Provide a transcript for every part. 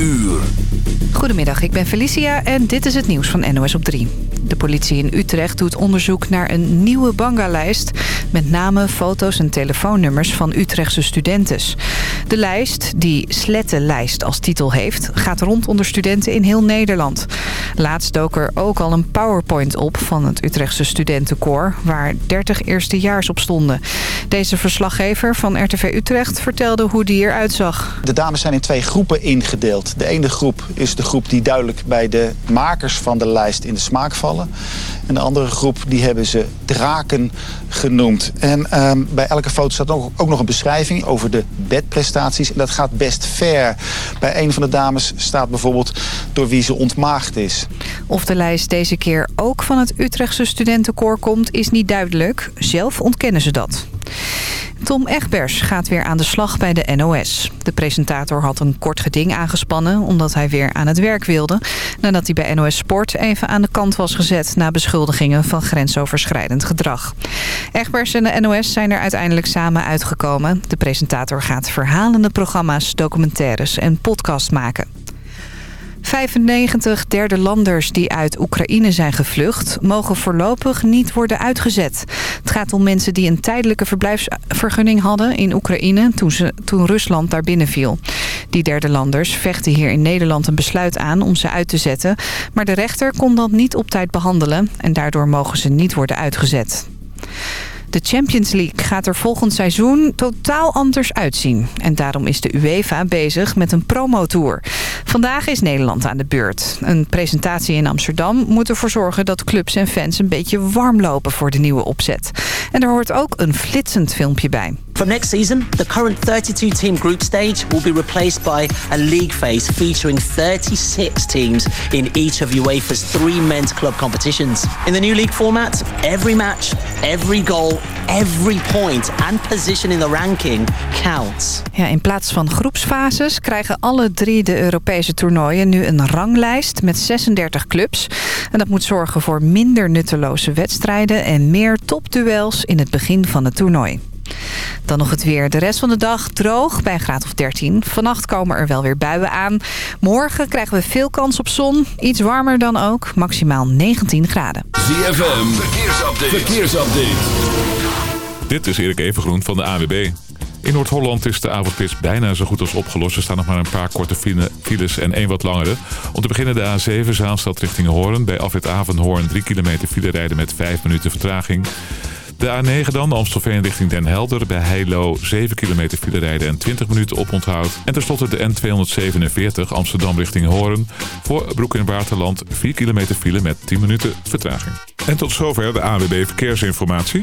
uur. Goedemiddag, ik ben Felicia en dit is het nieuws van NOS op 3. De politie in Utrecht doet onderzoek naar een nieuwe bangalijst... met namen, foto's en telefoonnummers van Utrechtse studentes. De lijst, die Slettenlijst als titel heeft... gaat rond onder studenten in heel Nederland. Laatst dook er ook al een powerpoint op van het Utrechtse studentenkoor... waar 30 eerstejaars op stonden. Deze verslaggever van RTV Utrecht vertelde hoe die eruit zag. De dames zijn in twee groepen ingedeeld. De ene groep is de groep die duidelijk bij de makers van de lijst in de smaak vallen. En de andere groep die hebben ze draken genoemd. En ehm, bij elke foto staat ook, ook nog een beschrijving over de bedprestaties. En dat gaat best ver. Bij een van de dames staat bijvoorbeeld door wie ze ontmaagd is. Of de lijst deze keer ook van het Utrechtse studentenkoor komt is niet duidelijk. Zelf ontkennen ze dat. Tom Egbers gaat weer aan de slag bij de NOS. De presentator had een kort geding aangespannen omdat hij weer aan het werk wilde... nadat hij bij NOS Sport even aan de kant was gezet... na beschuldigingen van grensoverschrijdend gedrag. Egbers en de NOS zijn er uiteindelijk samen uitgekomen. De presentator gaat verhalende programma's, documentaires en podcasts maken. 95 derde landers die uit Oekraïne zijn gevlucht... mogen voorlopig niet worden uitgezet. Het gaat om mensen die een tijdelijke verblijfsvergunning hadden in Oekraïne... toen, ze, toen Rusland daar binnenviel. Die derde landers vechten hier in Nederland een besluit aan om ze uit te zetten. Maar de rechter kon dat niet op tijd behandelen... en daardoor mogen ze niet worden uitgezet. De Champions League gaat er volgend seizoen totaal anders uitzien. En daarom is de UEFA bezig met een promotour. Vandaag is Nederland aan de beurt. Een presentatie in Amsterdam moet ervoor zorgen dat clubs en fans een beetje warm lopen voor de nieuwe opzet. En er hoort ook een flitsend filmpje bij. From next season, the current 32-team group stage will be replaced by a league phase featuring 36 teams in each of UEFA's three men's club competitions. In the new league format, every match, every goal, every point and position in the ranking counts. Ja, in plaats van groepsfases krijgen alle drie de Europese toernooien nu een ranglijst met 36 clubs. En dat moet zorgen voor minder nutteloze wedstrijden en meer topduels in het begin van het toernooi. Dan nog het weer. De rest van de dag droog bij een graad of 13. Vannacht komen er wel weer buien aan. Morgen krijgen we veel kans op zon. Iets warmer dan ook. Maximaal 19 graden. ZFM, verkeersupdate. verkeersupdate. Dit is Erik Evengroen van de AWB. In Noord-Holland is de avondspits bijna zo goed als opgelost. Er staan nog maar een paar korte files en één wat langere. Om te beginnen de A7 Zaanstad richting Hoorn. Bij afrit Avenhoorn 3 kilometer file rijden met 5 minuten vertraging. De A9 dan, Amstelveen richting Den Helder. Bij Heilo 7 kilometer file rijden en 20 minuten oponthoud. En tenslotte de N247 Amsterdam richting Hoorn. Voor Broek in Waterland 4 kilometer file met 10 minuten vertraging. En tot zover de AWB Verkeersinformatie.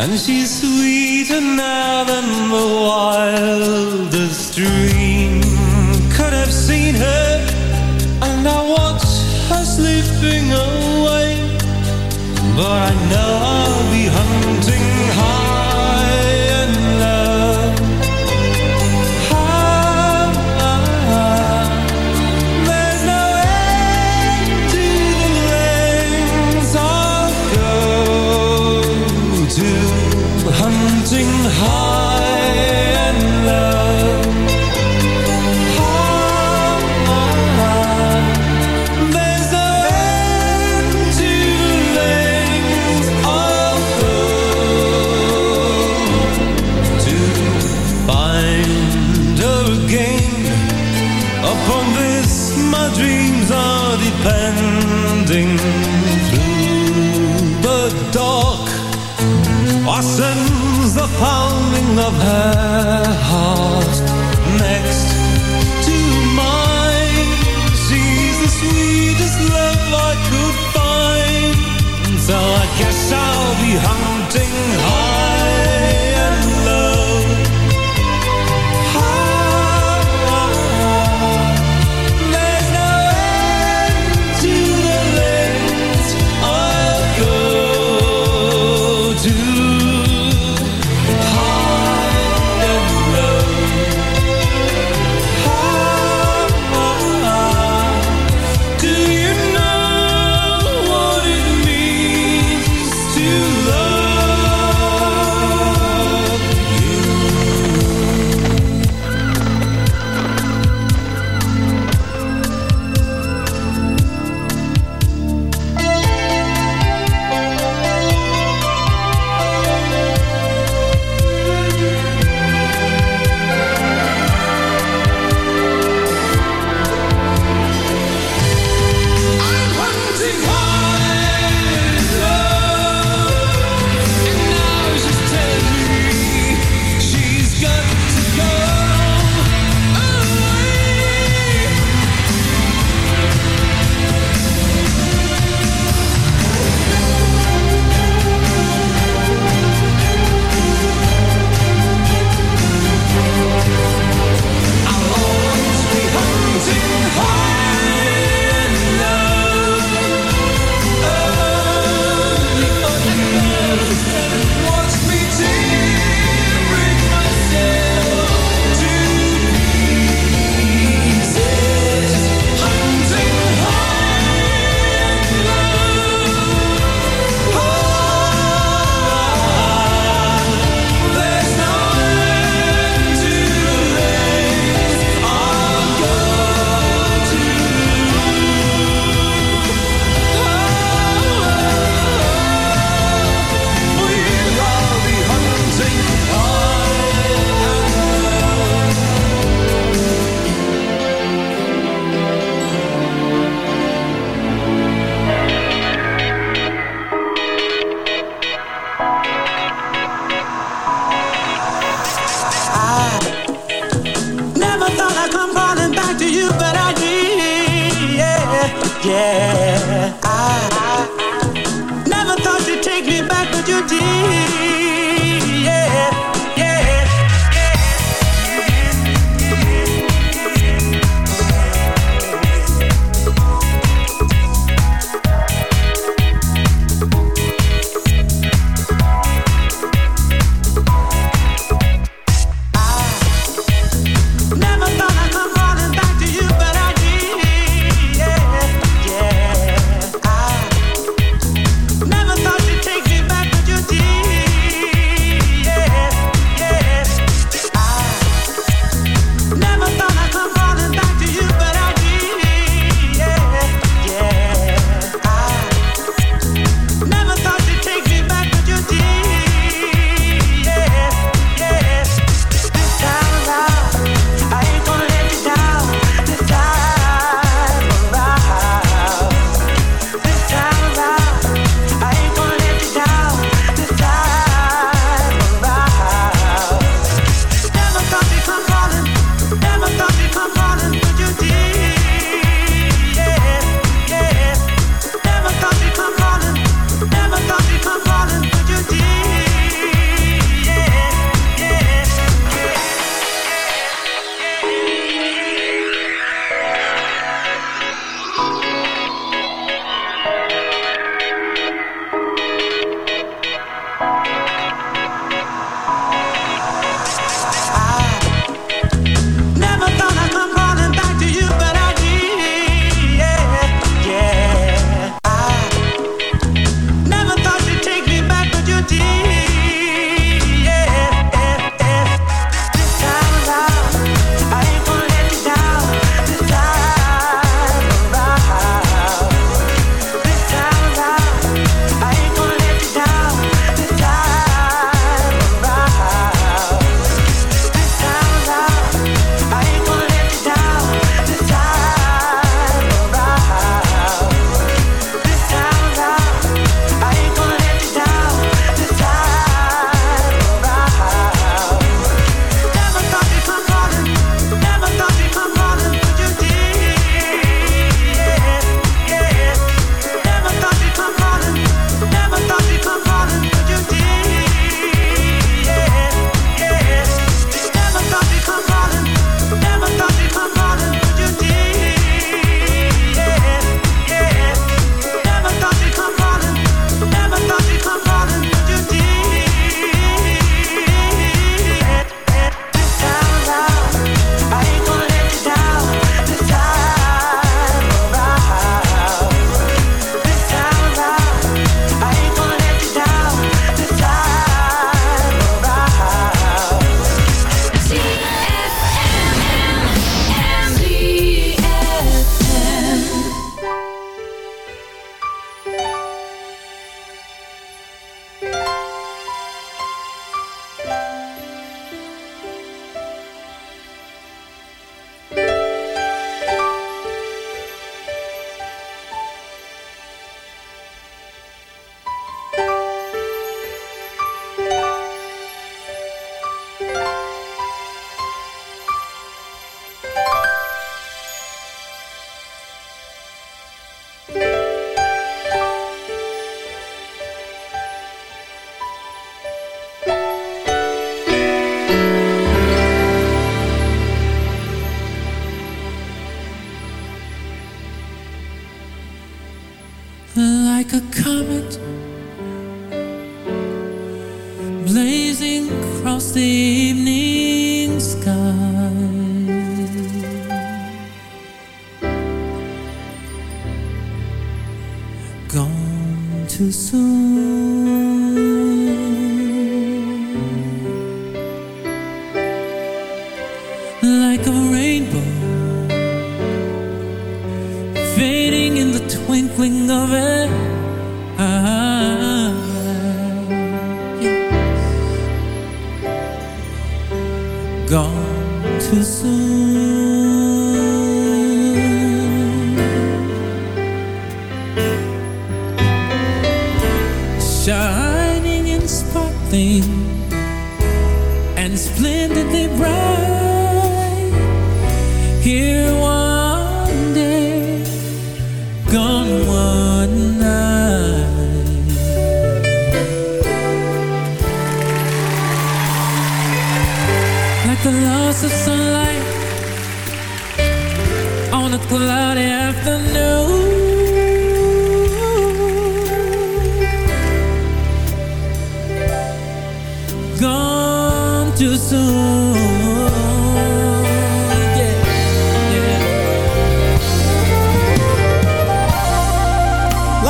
And she's sweeter now than the wildest dream. Could have seen her And I watch her slipping away. But I know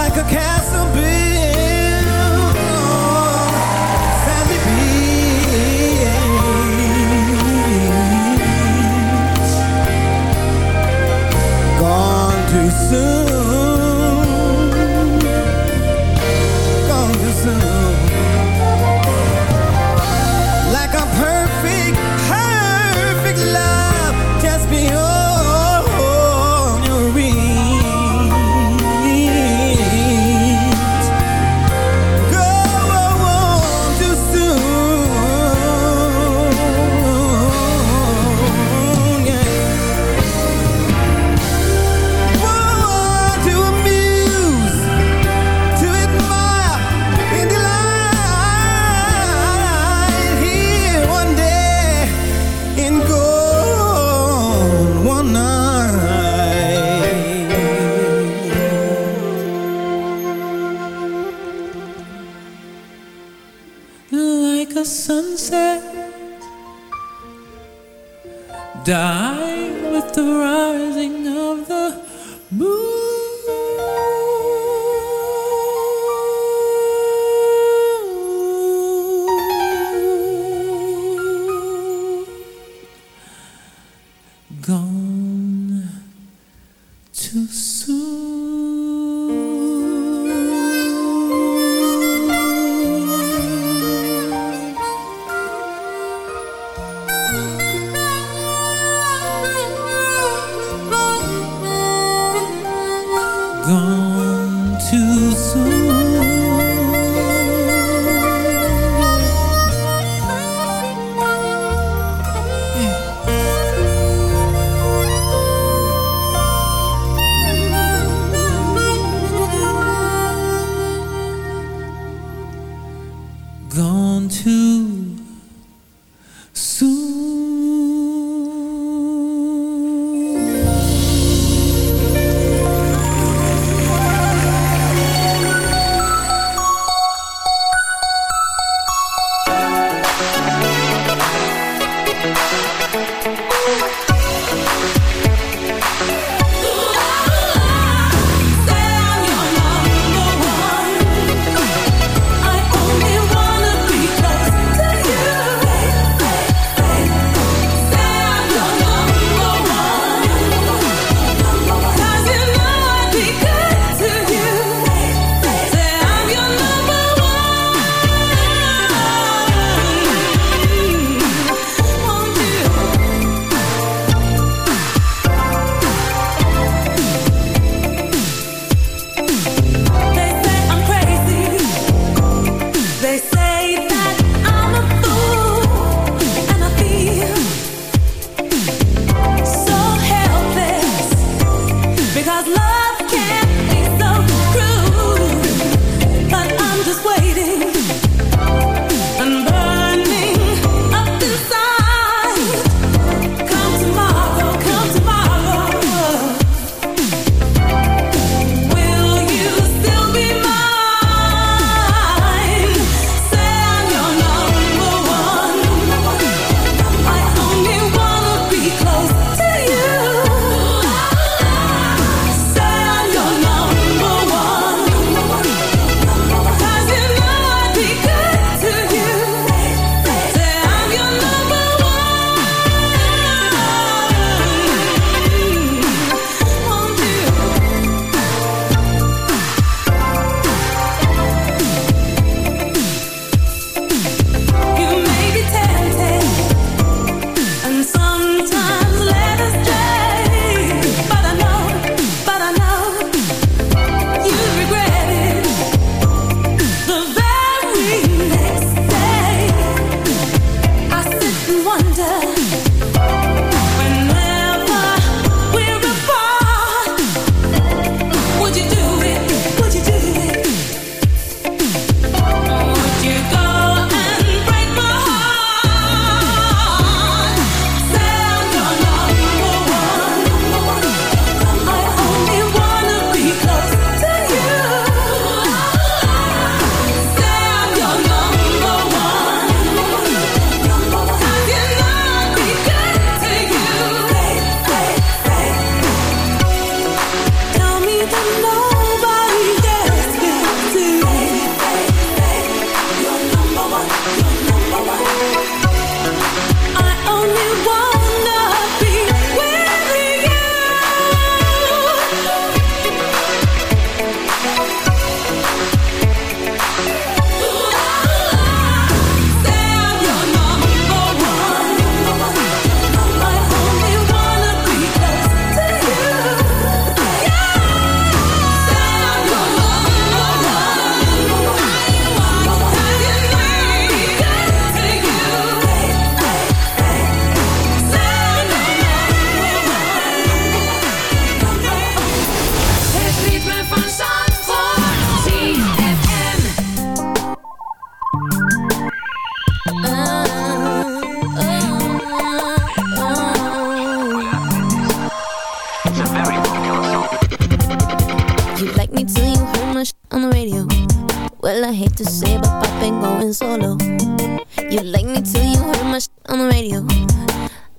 like a castle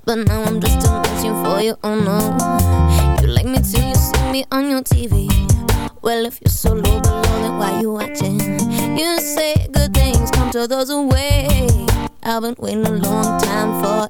But now I'm just a machine for you, oh no. You like me till you see me on your TV Well, if you're so low below, then why you watching? You say good things come to those who wait. I've been waiting a long time for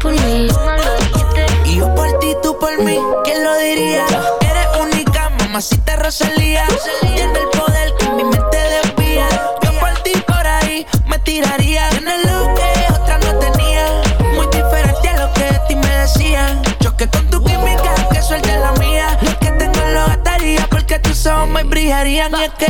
por mí. Y yo por ti, tú por mí, ¿quién lo diría? Eres única, mamacita Rosalía. Tiene el poder que mi mente desvía. Yo por ti, por ahí, me tiraría. Tienes lo que otra no tenía. Muy diferente a lo que de ti me decían. Choque con tu química, que suelte la mía. Lo que tengo lo gastaría porque tus ojos me brillarían. Y es que,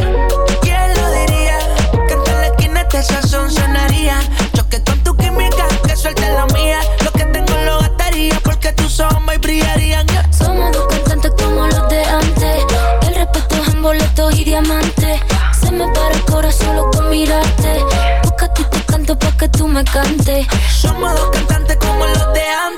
¿quién lo diría? Que en la esquina este sazón sonaría. Choque con química, que suelte la mía. Lo que tengo lo gastaría porque tus ojos me brillarían. Somos dos cantantes como los de antes. El respeto es en boletos y diamantes. Se me para el corazón solo con mirarte. Busca ti te canto pa' que tú me cantes. Somos dos cantantes como los de antes.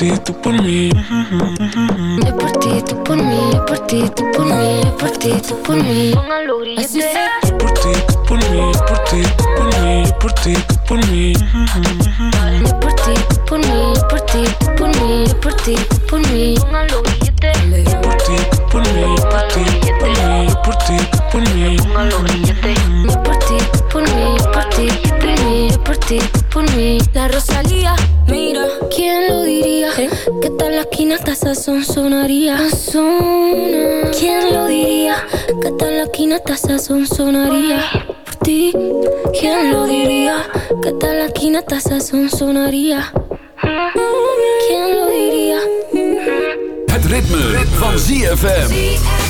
Ti, tú por mí. Yo por ti, tú por mí, yo por ti, tú por mí, yo por ti, tú por mí. Así sea. Yo por ti, tú por mí, yo por ti, tú por mí, yo por ti, tú por mí. Yo por ti, tú por mí, yo por ti, tú por mí, yo por ti, tú por mí. Yo por ti, tú por mí, yo por ti, tú por mí, yo por ti, tú por mí. Yo por ti, tú por mí, yo por ti, tú por mí, yo por ti, tú por mí. La Rosalía, ¿quién lo diría? Que tal la esquina hasta sazón sonaría. Sazona. ¿Quién lo diría? Que tal la esquina hasta sazón sonaría. Por ti, ¿quién lo diría? Que tal la esquina hasta sazón sonaría. ¿Quién lo diría? Het ritme, van ZFM.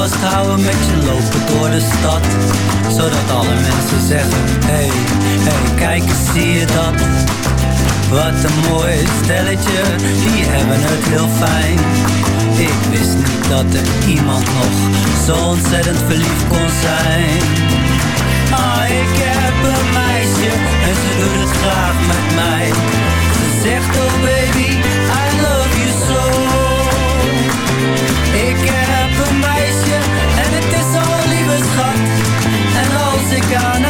vasthouden met je lopen door de stad. Zodat alle mensen zeggen Hey, hey, kijk eens, zie je dat? Wat een mooi stelletje, die hebben het heel fijn. Ik wist niet dat er iemand nog zo ontzettend verliefd kon zijn. Ah, ik heb een meisje en ze doet het graag met mij. Ze zegt, oh baby, I love you so. Ik heb een meisje en het is zo'n lieve schat. En als ik aan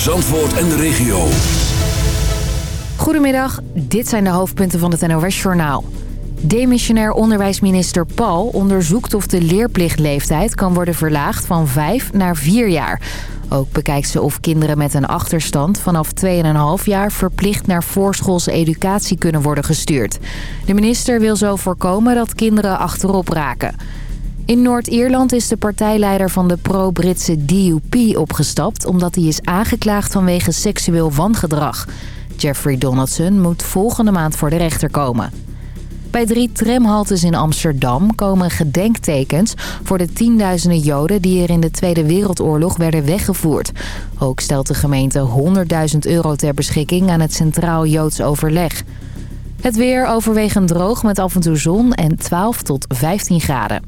Zandvoort en de regio. Goedemiddag, dit zijn de hoofdpunten van het NOS-journaal. Demissionair onderwijsminister Paul onderzoekt of de leerplichtleeftijd kan worden verlaagd van 5 naar 4 jaar. Ook bekijkt ze of kinderen met een achterstand vanaf 2,5 jaar verplicht naar voorschoolse educatie kunnen worden gestuurd. De minister wil zo voorkomen dat kinderen achterop raken. In Noord-Ierland is de partijleider van de pro-Britse DUP opgestapt... omdat hij is aangeklaagd vanwege seksueel wangedrag. Jeffrey Donaldson moet volgende maand voor de rechter komen. Bij drie tramhaltes in Amsterdam komen gedenktekens voor de tienduizenden Joden die er in de Tweede Wereldoorlog werden weggevoerd. Ook stelt de gemeente 100.000 euro ter beschikking aan het Centraal Joods Overleg. Het weer overwegend droog met af en toe zon en 12 tot 15 graden.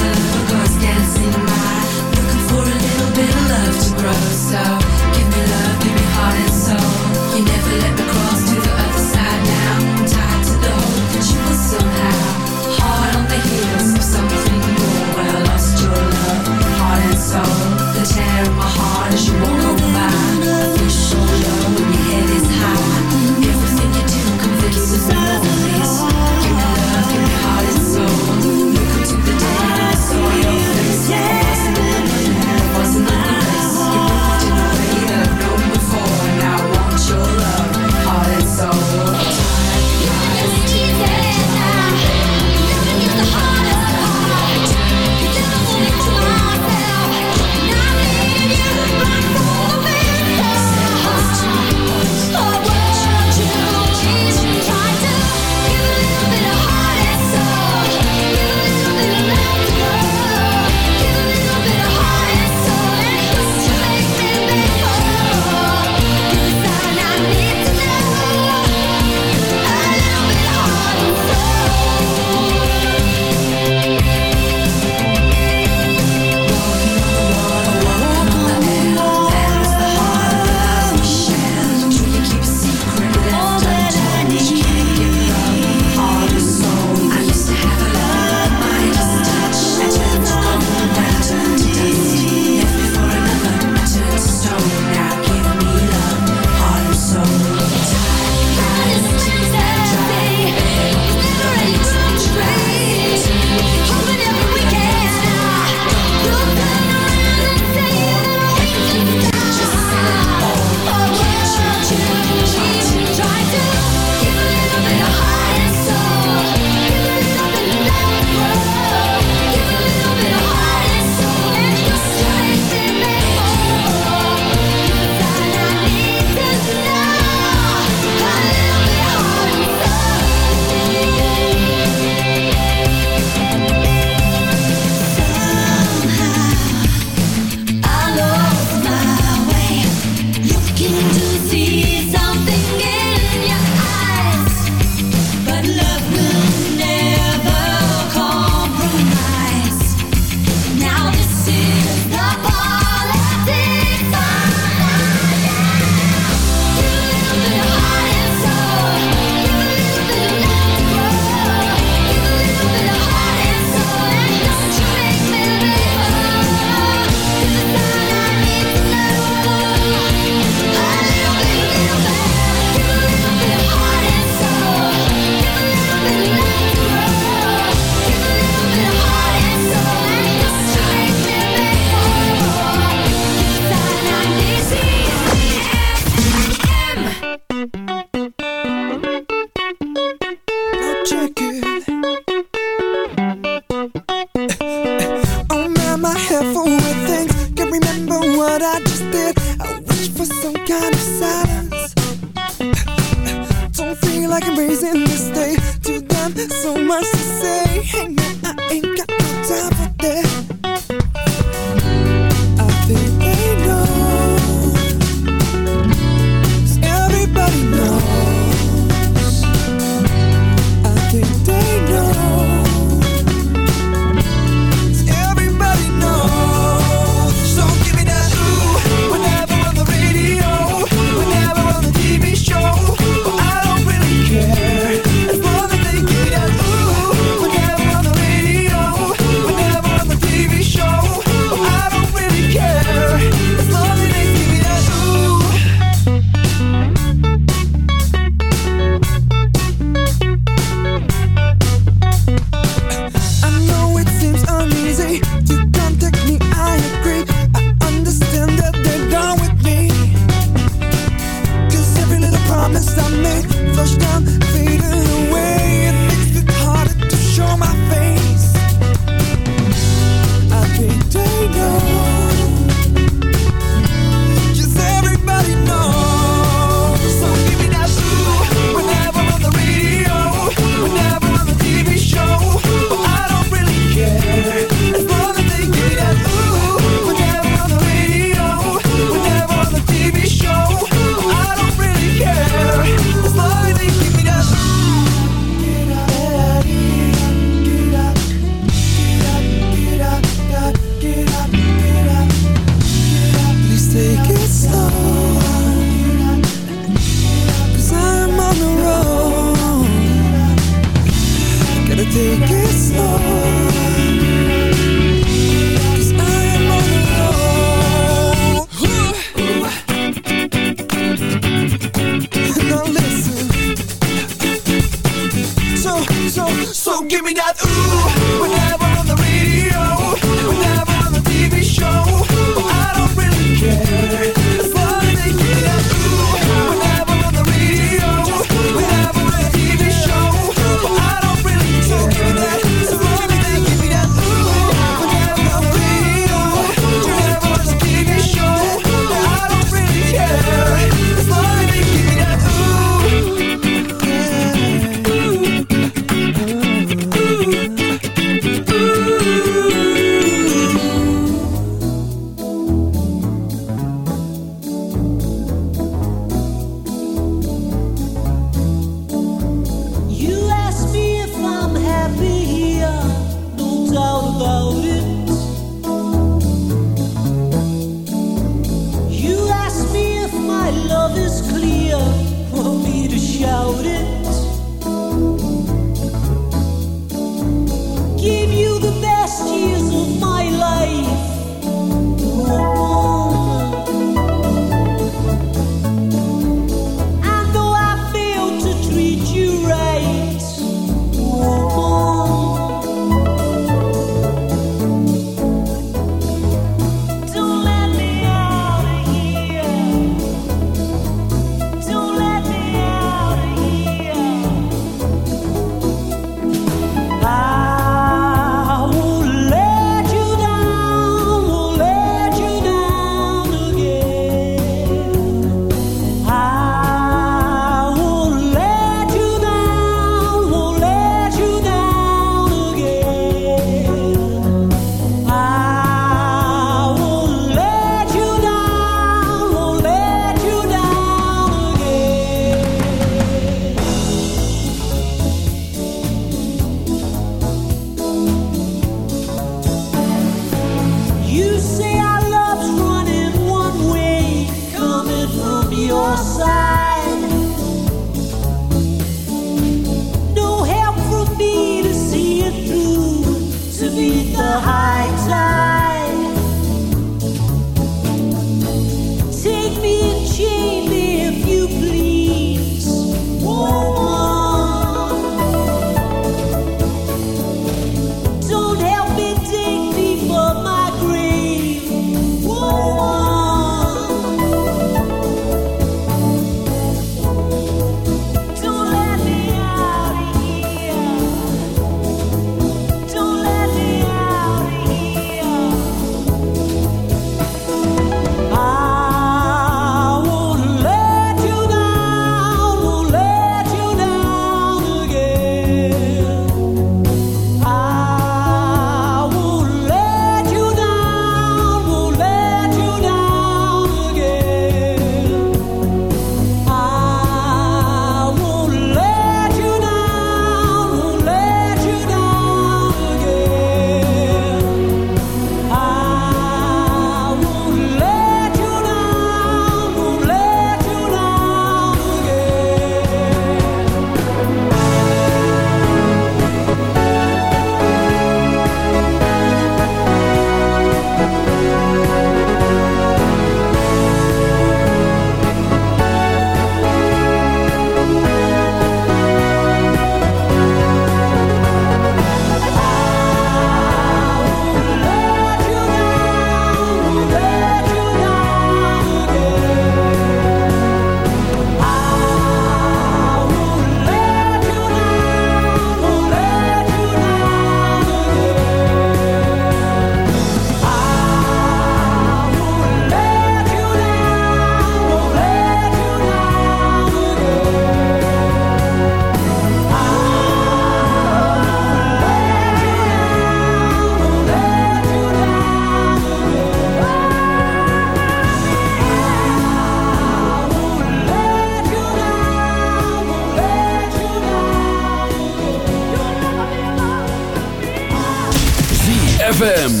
ZFM.